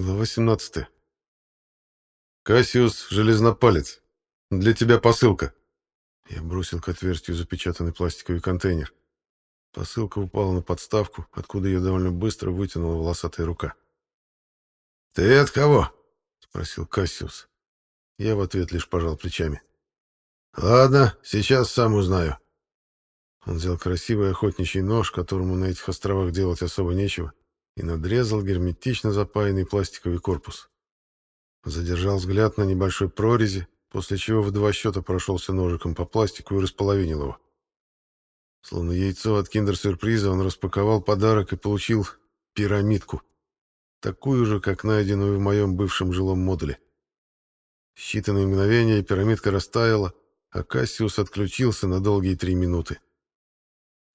Глава 17. Кассиус Железнопалец. Для тебя посылка. Я бросил к отверстию запечатанный пластиковый контейнер. Посылка упала на подставку, откуда ее довольно быстро вытянула волосатая рука. «Ты от кого?» — спросил Кассиус. Я в ответ лишь пожал плечами. «Ладно, сейчас сам узнаю». Он взял красивый охотничий нож, которому на этих островах делать особо нечего, и надрезал герметично запаянный пластиковый корпус. Задержал взгляд на небольшой прорези, после чего в два счета прошелся ножиком по пластику и располовинил его. Словно яйцо от киндер-сюрприза он распаковал подарок и получил пирамидку. Такую же, как найденную в моем бывшем жилом модуле. считанные мгновения пирамидка растаяла, а Кассиус отключился на долгие три минуты.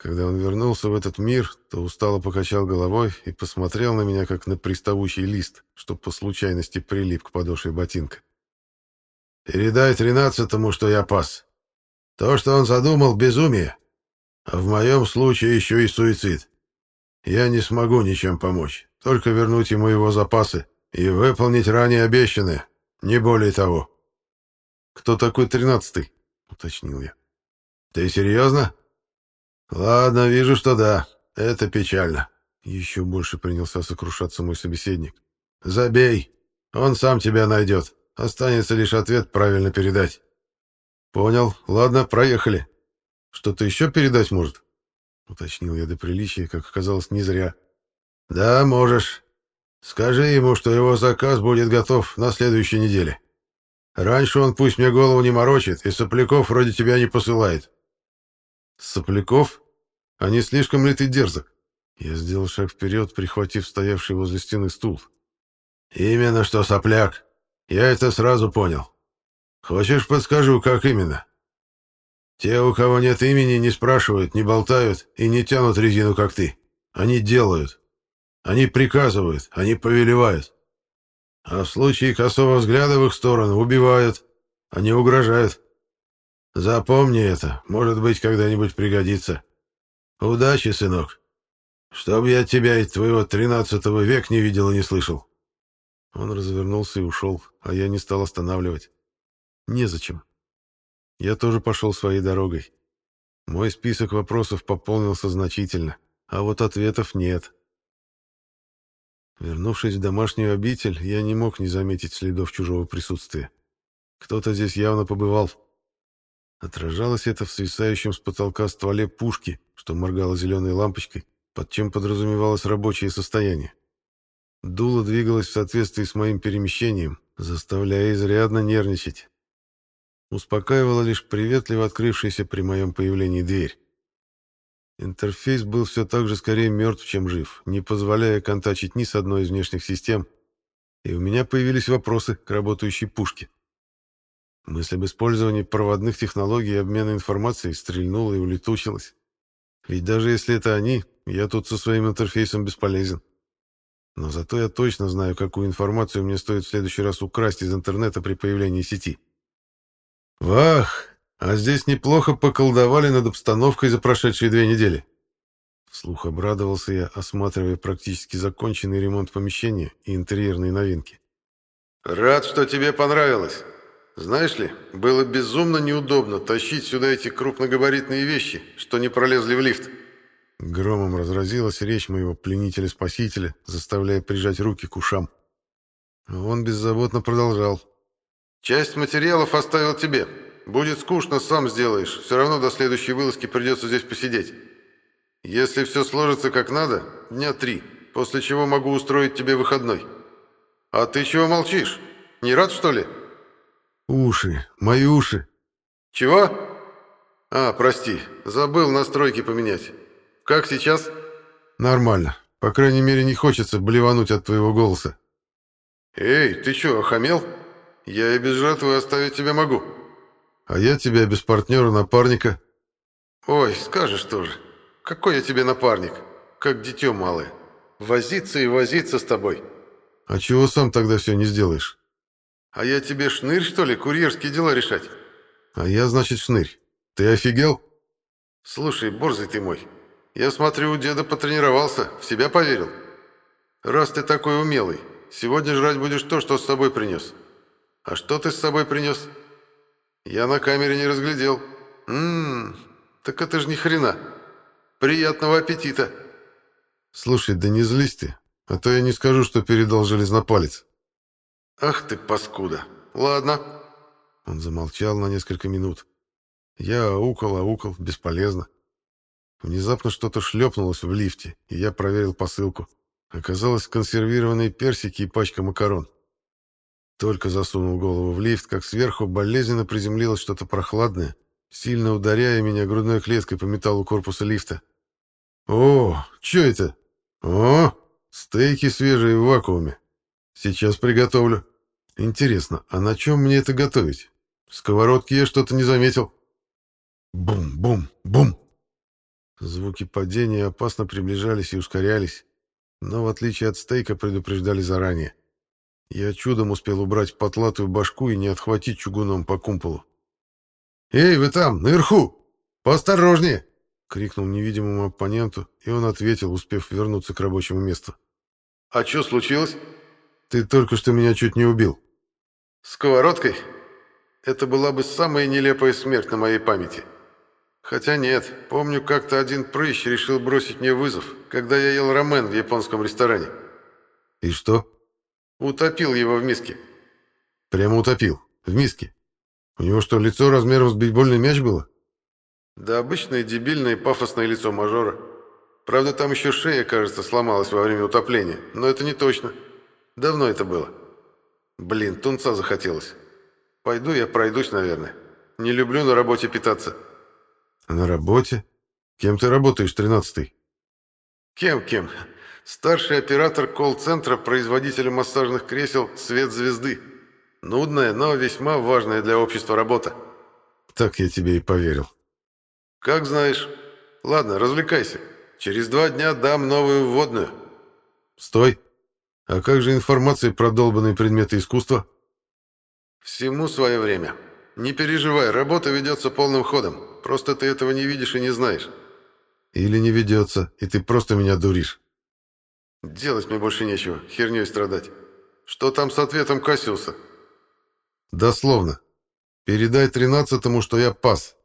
Когда он вернулся в этот мир, то устало покачал головой и посмотрел на меня, как на приставучий лист, что по случайности прилип к подошве ботинка. «Передай тринадцатому, что я пас. То, что он задумал, — безумие. А в моем случае еще и суицид. Я не смогу ничем помочь, только вернуть ему его запасы и выполнить ранее обещанное, не более того». «Кто такой тринадцатый?» — уточнил я. «Ты серьезно?» «Ладно, вижу, что да. Это печально». Еще больше принялся сокрушаться мой собеседник. «Забей. Он сам тебя найдет. Останется лишь ответ правильно передать». «Понял. Ладно, проехали. Что-то еще передать может?» Уточнил я до приличия, как оказалось, не зря. «Да, можешь. Скажи ему, что его заказ будет готов на следующей неделе. Раньше он пусть мне голову не морочит и сопляков вроде тебя не посылает». «Сопляков?» А не слишком ли ты дерзок? Я сделал шаг вперед, прихватив стоявший возле стены стул. Именно что сопляк. Я это сразу понял. Хочешь, подскажу, как именно? Те, у кого нет имени, не спрашивают, не болтают и не тянут резину, как ты. Они делают. Они приказывают, они повелевают. А в случае косого взгляда в их сторону убивают, они угрожают. Запомни это, может быть, когда-нибудь пригодится. «Удачи, сынок. Чтоб я тебя и твоего тринадцатого век не видел и не слышал». Он развернулся и ушел, а я не стал останавливать. Незачем. Я тоже пошел своей дорогой. Мой список вопросов пополнился значительно, а вот ответов нет. Вернувшись в домашнюю обитель, я не мог не заметить следов чужого присутствия. Кто-то здесь явно побывал. Отражалось это в свисающем с потолка стволе пушки, что моргало зеленой лампочкой, под чем подразумевалось рабочее состояние. Дуло двигалось в соответствии с моим перемещением, заставляя изрядно нервничать. Успокаивала лишь приветливо открывшаяся при моем появлении дверь. Интерфейс был все так же скорее мертв, чем жив, не позволяя контачить ни с одной из внешних систем, и у меня появились вопросы к работающей пушке. Мысль об использовании проводных технологий и обмена информацией стрельнула и улетучилась. Ведь даже если это они, я тут со своим интерфейсом бесполезен. Но зато я точно знаю, какую информацию мне стоит в следующий раз украсть из интернета при появлении сети. Вах! А здесь неплохо поколдовали над обстановкой за прошедшие две недели. Вслух обрадовался я, осматривая практически законченный ремонт помещения и интерьерные новинки. «Рад, что тебе понравилось!» Знаешь ли, было безумно неудобно тащить сюда эти крупногабаритные вещи, что не пролезли в лифт. Громом разразилась речь моего пленителя-спасителя, заставляя прижать руки к ушам. Он беззаботно продолжал. «Часть материалов оставил тебе. Будет скучно, сам сделаешь. Все равно до следующей вылазки придется здесь посидеть. Если все сложится как надо, дня три, после чего могу устроить тебе выходной. А ты чего молчишь? Не рад, что ли?» «Уши, мои уши!» «Чего?» «А, прости, забыл настройки поменять. Как сейчас?» «Нормально. По крайней мере, не хочется блевануть от твоего голоса». «Эй, ты чё, охамел? Я и без жертвы оставить тебя могу». «А я тебя без партнера-напарника». «Ой, скажешь тоже. Какой я тебе напарник? Как дитё малое. Возиться и возиться с тобой». «А чего сам тогда все не сделаешь?» «А я тебе шнырь, что ли, курьерские дела решать?» «А я, значит, шнырь. Ты офигел?» «Слушай, борзый ты мой, я смотрю, у деда потренировался, в себя поверил. Раз ты такой умелый, Сегодня жрать будешь то, что с собой принес. А что ты с собой принес? Я на камере не разглядел. Ммм, так это же ни хрена. Приятного аппетита. Слушай, да не злись ты, а то я не скажу, что передал железнопалец. Ах ты, паскуда. Ладно. Он замолчал на несколько минут. Я аукал, аукал, бесполезно. Внезапно что-то шлепнулось в лифте, и я проверил посылку. Оказалось, консервированные персики и пачка макарон. Только засунул голову в лифт, как сверху болезненно приземлилось что-то прохладное, сильно ударяя меня грудной клеткой по металлу корпуса лифта. «О, что это? О, стейки свежие в вакууме. Сейчас приготовлю. Интересно, а на чем мне это готовить? Сковородки я что-то не заметил». Бум-бум-бум. Звуки падения опасно приближались и ускорялись, но в отличие от стейка предупреждали заранее. Я чудом успел убрать потлатую башку и не отхватить чугуном по кумполу. «Эй, вы там, наверху! Поосторожнее!» — крикнул невидимому оппоненту, и он ответил, успев вернуться к рабочему месту. «А что случилось?» «Ты только что меня чуть не убил». «Сковородкой? Это была бы самая нелепая смерть на моей памяти». Хотя нет, помню, как-то один прыщ решил бросить мне вызов, когда я ел рамен в японском ресторане. И что? Утопил его в миске. Прямо утопил? В миске? У него что, лицо размером с бейсбольный мяч было? Да обычное дебильное пафосное лицо мажора. Правда, там еще шея, кажется, сломалась во время утопления, но это не точно. Давно это было. Блин, тунца захотелось. Пойду я пройдусь, наверное. Не люблю на работе питаться. На работе? Кем ты работаешь, тринадцатый? Кем-кем? Старший оператор колл-центра производителя массажных кресел «Свет звезды». Нудная, но весьма важная для общества работа. Так я тебе и поверил. Как знаешь. Ладно, развлекайся. Через два дня дам новую вводную. Стой. А как же информация про долбанные предметы искусства? Всему свое время. Не переживай, работа ведется полным ходом. Просто ты этого не видишь и не знаешь. Или не ведется, и ты просто меня дуришь. Делать мне больше нечего, херней страдать. Что там с ответом Кассиуса? Дословно. Передай тринадцатому, что я пас.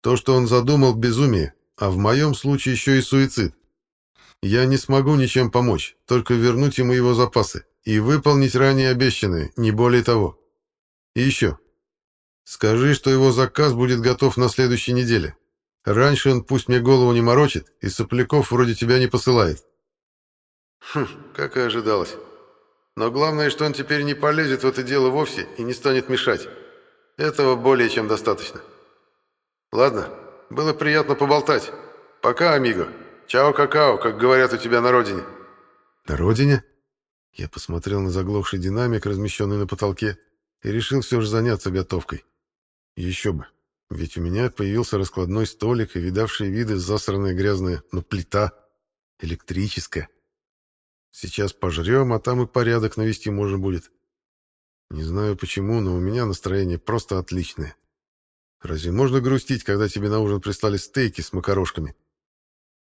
То, что он задумал, безумие, а в моем случае еще и суицид. Я не смогу ничем помочь, только вернуть ему его запасы и выполнить ранее обещанное, не более того. И еще. Скажи, что его заказ будет готов на следующей неделе. Раньше он пусть мне голову не морочит и сопляков вроде тебя не посылает. Хм, как и ожидалось. Но главное, что он теперь не полезет в это дело вовсе и не станет мешать. Этого более чем достаточно. Ладно, было приятно поболтать. Пока, амиго. Чао-какао, как говорят у тебя на родине. На родине? Я посмотрел на заглохший динамик, размещенный на потолке, и решил все же заняться готовкой. Еще бы. Ведь у меня появился раскладной столик и видавшие виды засранная грязная, но плита. Электрическая. Сейчас пожрем, а там и порядок навести можно будет. Не знаю почему, но у меня настроение просто отличное. Разве можно грустить, когда тебе на ужин прислали стейки с макарошками?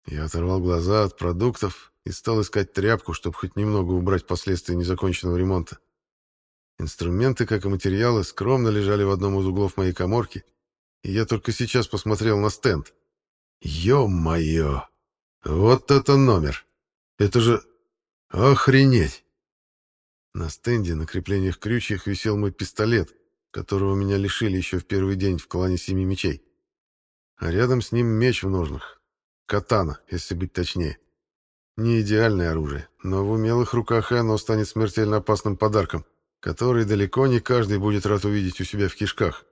Я оторвал глаза от продуктов и стал искать тряпку, чтобы хоть немного убрать последствия незаконченного ремонта. Инструменты, как и материалы, скромно лежали в одном из углов моей коморки, и я только сейчас посмотрел на стенд. Ё-моё! Вот это номер! Это же... Охренеть! На стенде на креплениях крючьях висел мой пистолет, которого меня лишили еще в первый день в клане Семи Мечей. А рядом с ним меч в ножнах. Катана, если быть точнее. Не идеальное оружие, но в умелых руках оно станет смертельно опасным подарком который далеко не каждый будет рад увидеть у себя в кишках.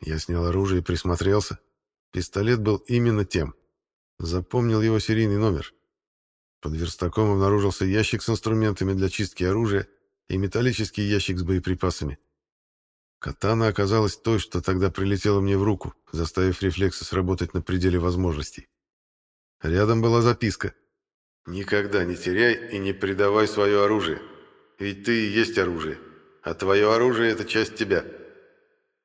Я снял оружие и присмотрелся. Пистолет был именно тем. Запомнил его серийный номер. Под верстаком обнаружился ящик с инструментами для чистки оружия и металлический ящик с боеприпасами. Катана оказалась той, что тогда прилетела мне в руку, заставив рефлексы сработать на пределе возможностей. Рядом была записка. «Никогда не теряй и не предавай свое оружие. Ведь ты и есть оружие, а твое оружие — это часть тебя».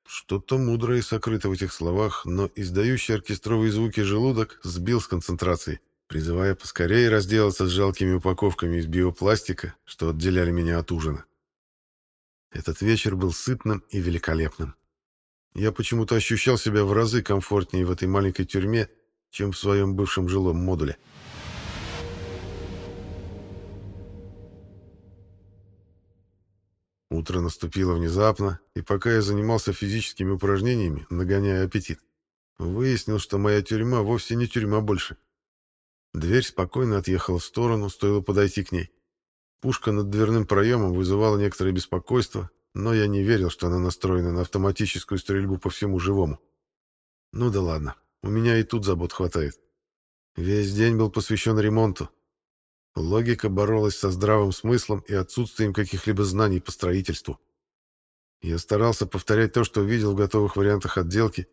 Что-то мудрое сокрыто в этих словах, но издающий оркестровые звуки желудок сбил с концентрации, призывая поскорее разделаться с жалкими упаковками из биопластика, что отделяли меня от ужина. Этот вечер был сытным и великолепным. Я почему-то ощущал себя в разы комфортнее в этой маленькой тюрьме, чем в своем бывшем жилом модуле. Утро наступило внезапно, и пока я занимался физическими упражнениями, нагоняя аппетит, выяснил, что моя тюрьма вовсе не тюрьма больше. Дверь спокойно отъехала в сторону, стоило подойти к ней. Пушка над дверным проемом вызывала некоторое беспокойство, но я не верил, что она настроена на автоматическую стрельбу по всему живому. Ну да ладно, у меня и тут забот хватает. Весь день был посвящен ремонту, Логика боролась со здравым смыслом и отсутствием каких-либо знаний по строительству. Я старался повторять то, что видел в готовых вариантах отделки,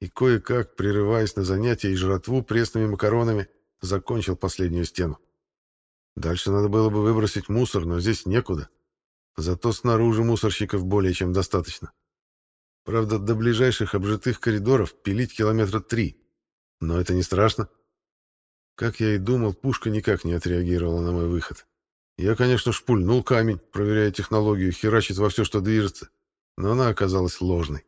и кое-как, прерываясь на занятия и жратву пресными макаронами, закончил последнюю стену. Дальше надо было бы выбросить мусор, но здесь некуда. Зато снаружи мусорщиков более чем достаточно. Правда, до ближайших обжитых коридоров пилить километра три. Но это не страшно. Как я и думал, пушка никак не отреагировала на мой выход. Я, конечно, шпульнул камень, проверяя технологию, херачит во все, что движется, но она оказалась ложной.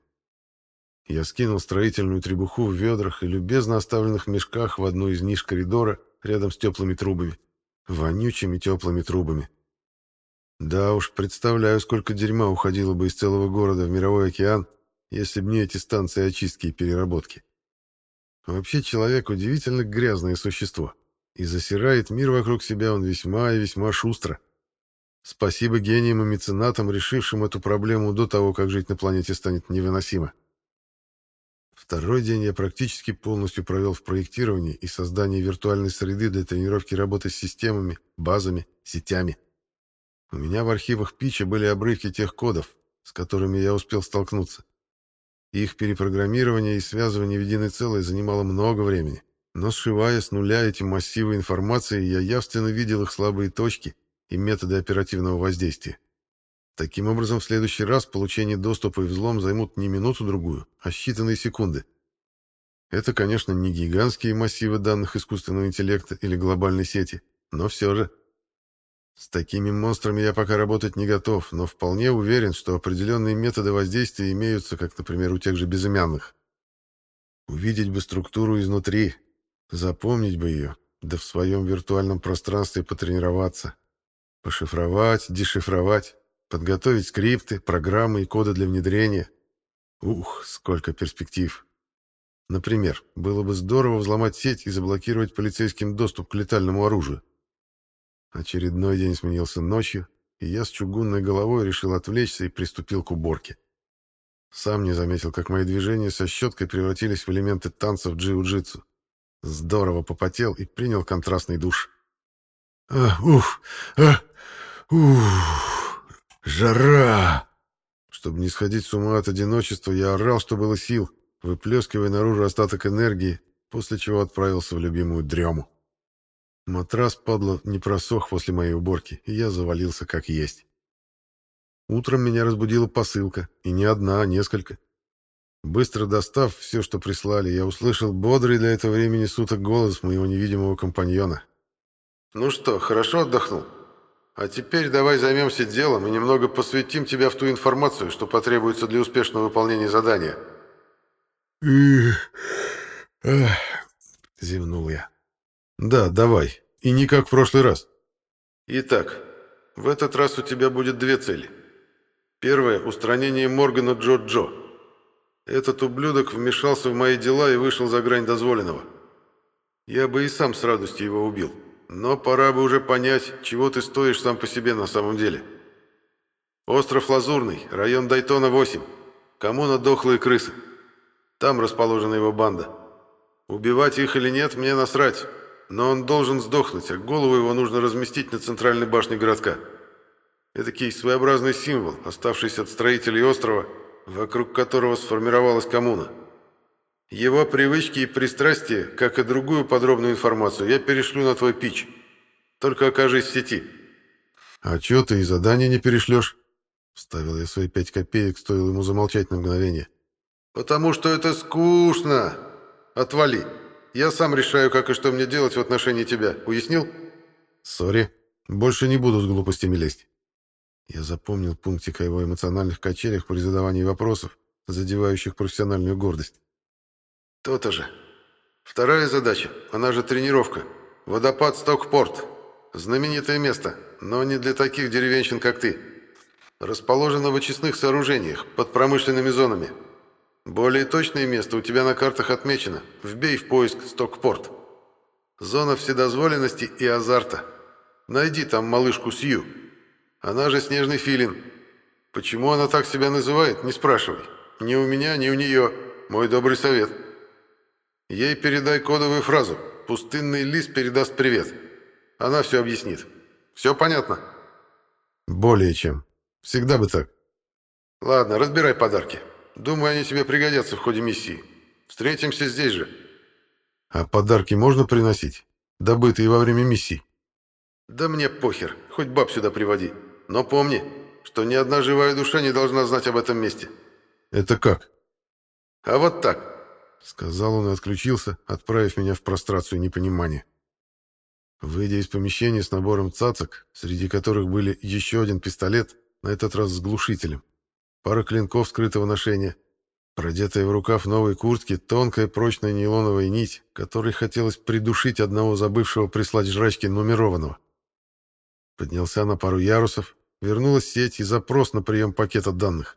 Я скинул строительную требуху в ведрах и любезно оставленных мешках в одну из ниш коридора рядом с теплыми трубами. Вонючими теплыми трубами. Да уж, представляю, сколько дерьма уходило бы из целого города в мировой океан, если бы не эти станции очистки и переработки. Вообще человек удивительно грязное существо, и засирает мир вокруг себя он весьма и весьма шустро. Спасибо гениям и меценатам, решившим эту проблему до того, как жить на планете станет невыносимо. Второй день я практически полностью провел в проектировании и создании виртуальной среды для тренировки работы с системами, базами, сетями. У меня в архивах Пича были обрывки тех кодов, с которыми я успел столкнуться. Их перепрограммирование и связывание в единое целое занимало много времени. Но сшивая с нуля эти массивы информации, я явственно видел их слабые точки и методы оперативного воздействия. Таким образом, в следующий раз получение доступа и взлом займут не минуту-другую, а считанные секунды. Это, конечно, не гигантские массивы данных искусственного интеллекта или глобальной сети, но все же с такими монстрами я пока работать не готов, но вполне уверен, что определенные методы воздействия имеются, как, например, у тех же безымянных. Увидеть бы структуру изнутри, запомнить бы ее, да в своем виртуальном пространстве потренироваться. Пошифровать, дешифровать, подготовить скрипты, программы и коды для внедрения. Ух, сколько перспектив. Например, было бы здорово взломать сеть и заблокировать полицейским доступ к летальному оружию. Очередной день сменился ночью, и я с чугунной головой решил отвлечься и приступил к уборке. Сам не заметил, как мои движения со щеткой превратились в элементы танцев джиу-джитсу. Здорово попотел и принял контрастный душ. «А, уф! А, уф! Жара!» Чтобы не сходить с ума от одиночества, я орал, что было сил, выплескивая наружу остаток энергии, после чего отправился в любимую дрему. Матрас, падла, не просох после моей уборки, и я завалился как есть. Утром меня разбудила посылка, и не одна, а несколько. Быстро достав все, что прислали, я услышал бодрый для этого времени суток голос моего невидимого компаньона. «Ну что, хорошо отдохнул? А теперь давай займемся делом и немного посвятим тебя в ту информацию, что потребуется для успешного выполнения задания». зевнул я. «Да, давай. И не как в прошлый раз». «Итак, в этот раз у тебя будет две цели. Первая – устранение Моргана Джо-Джо. Этот ублюдок вмешался в мои дела и вышел за грань дозволенного. Я бы и сам с радостью его убил, но пора бы уже понять, чего ты стоишь сам по себе на самом деле. Остров Лазурный, район Дайтона 8. Коммуна Дохлые Крысы. Там расположена его банда. Убивать их или нет, мне насрать». Но он должен сдохнуть, а голову его нужно разместить на центральной башне городка. Эдакий своеобразный символ, оставшийся от строителей острова, вокруг которого сформировалась коммуна. Его привычки и пристрастия, как и другую подробную информацию, я перешлю на твой пич. Только окажись в сети. «А чё ты и задание не перешлешь?» Вставил я свои пять копеек, стоило ему замолчать на мгновение. «Потому что это скучно. Отвали!» Я сам решаю, как и что мне делать в отношении тебя. Уяснил? Сори. Больше не буду с глупостями лезть. Я запомнил пунктик о его эмоциональных качелях при задавании вопросов, задевающих профессиональную гордость. То-то же. Вторая задача, она же тренировка. Водопад Стокпорт. Знаменитое место, но не для таких деревенщин, как ты. Расположено в очистных сооружениях, под промышленными зонами. Более точное место у тебя на картах отмечено. Вбей в поиск Стокпорт. Зона вседозволенности и азарта. Найди там малышку Сью. Она же снежный филин. Почему она так себя называет, не спрашивай. Ни у меня, ни у нее. Мой добрый совет. Ей передай кодовую фразу. Пустынный лис передаст привет. Она все объяснит. Все понятно? Более чем. Всегда бы так. Ладно, разбирай подарки. Думаю, они тебе пригодятся в ходе миссии. Встретимся здесь же. А подарки можно приносить? Добытые во время миссии? Да мне похер. Хоть баб сюда приводи. Но помни, что ни одна живая душа не должна знать об этом месте. Это как? А вот так. Сказал он и отключился, отправив меня в прострацию непонимания. Выйдя из помещения с набором цацок, среди которых были еще один пистолет, на этот раз с глушителем, пара клинков скрытого ношения, продетая в рукав новой куртки тонкая прочная нейлоновая нить, которой хотелось придушить одного забывшего прислать жрачки нумерованного. Поднялся на пару ярусов, вернулась сеть и запрос на прием пакета данных.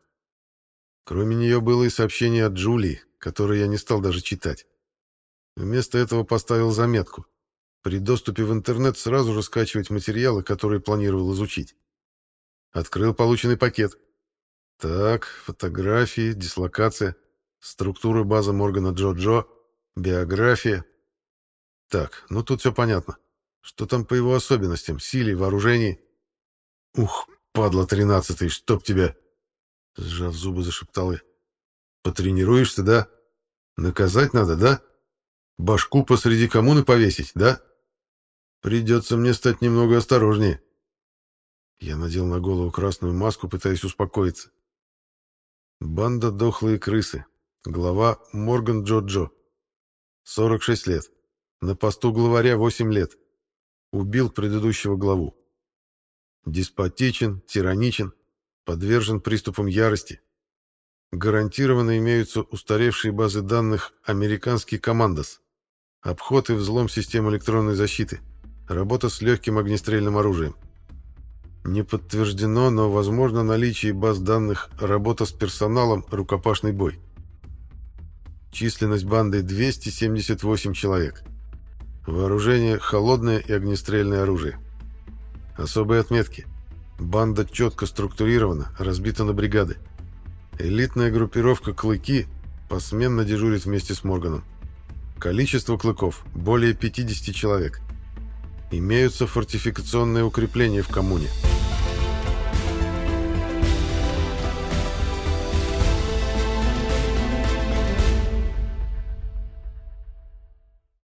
Кроме нее было и сообщение от Джулии, которое я не стал даже читать. Вместо этого поставил заметку. При доступе в интернет сразу же скачивать материалы, которые планировал изучить. Открыл полученный пакет. Так, фотографии, дислокация, структура базы Моргана Джо-Джо, биография. Так, ну тут все понятно. Что там по его особенностям, силе, вооружении? Ух, падла тринадцатый, чтоб тебя... Сжав зубы, зашептал я. Потренируешься, да? Наказать надо, да? Башку посреди коммуны повесить, да? Придется мне стать немного осторожнее. Я надел на голову красную маску, пытаясь успокоиться. Банда дохлые крысы. Глава Морган Джо-Джо. 46 лет. На посту главаря 8 лет. Убил предыдущего главу. Деспотичен, тираничен, подвержен приступам ярости. Гарантированно имеются устаревшие базы данных «Американский командос», обход и взлом систем электронной защиты, работа с легким огнестрельным оружием. Не подтверждено, но возможно наличие баз данных «Работа с персоналом. Рукопашный бой». Численность банды 278 человек. Вооружение – холодное и огнестрельное оружие. Особые отметки. Банда четко структурирована, разбита на бригады. Элитная группировка «Клыки» посменно дежурит вместе с Морганом. Количество клыков – более 50 человек. Имеются фортификационные укрепления в коммуне –